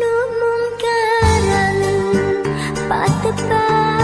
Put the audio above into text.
Lumong ka namin patapad